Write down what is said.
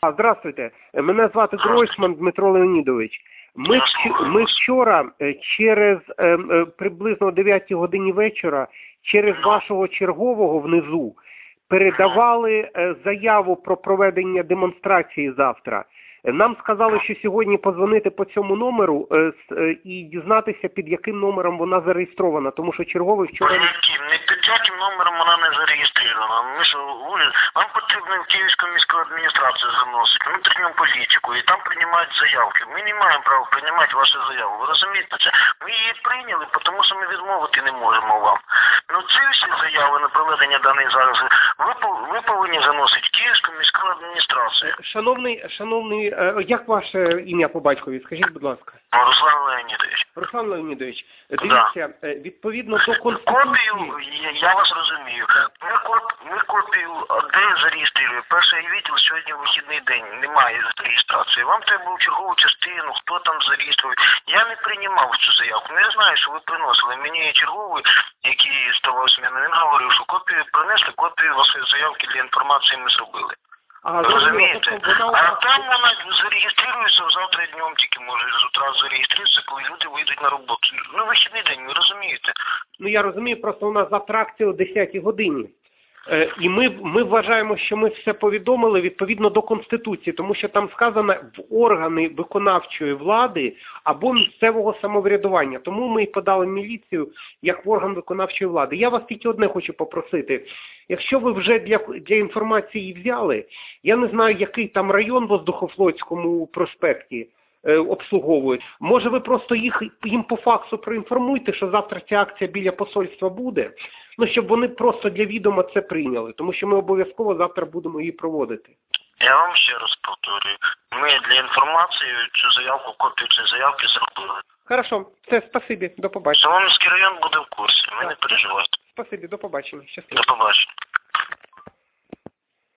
А, Здравствуйте, мене звати Гройсман Дмитро Леонідович. Ми, ми вчора е, через е, е, приблизно о 9 годині вечора через вашого чергового внизу передавали заяву про проведення демонстрації завтра. Нам сказали, що сьогодні позвонити по цьому номеру і дізнатися, під яким номером вона зареєстрована, тому що черговий вчора... Не під яким номером вона не зареєстрована. Ми що, вам потрібно Київську міську адміністрацію заносити, внутрішню політику, і там приймають заявки. Ми не маємо права приймати вашу заяву. Ви розумієте це? Ми її прийняли, тому що ми відмовити не можемо вам. Ну ці всі заяви на проведення даних зараз ви повинні заносити Київську міську адміністрацію. Шановний, шановний, е, як ваше ім'я по батькові? Скажіть, будь ласка. Руслан Леонідович. Руслан Леонідович, дивіться, е, відповідно до конституції, Копію, я, я вас розумію. Ми, коп, ми копію де зареєструємо? Перший відділ сьогодні вихідний день, немає реєстрації. Вам треба в чергову частину, хто там зареєструє. Я не приймав цю заявку. Ну, я знаю, що ви приносили. Мені черговий, який ставав з мене, він говорив, що копію принесли, копію вашої заявки для інформації ми зробили. Розумієте? тобто А там вона зареєструється завтра днем тільки може з утра зареєструється, коли люди вийдуть на роботу. Ну, вихідний день, ви розумієте? ну я розумію, просто у нас завтра акція о 10 годині. Е, І ми, ми вважаємо, що ми все повідомили відповідно до Конституції, тому що там сказано в органи виконавчої влади або місцевого самоврядування. Тому ми і подали міліцію як в орган виконавчої влади. Я вас тільки одне хочу попросити. Якщо ви вже для, для інформації взяли, я не знаю, який там район в Воздухофлотському проспекті е, обслуговують. Може, ви просто їх їм по факсу проінформуйте, що завтра ця акція біля посольства буде. Ну, щоб вони просто для відома це прийняли, тому що ми обов'язково завтра будемо її проводити. Я вам ще раз повторюю. Ми для інформації цю заявку, копію цієї заявки зробили. Хорошо, все, спасибі, до побачення. Солом'янський район буде в курсі, ви не переживайте. Спасибі, до побачення. Щасливо. До побачення.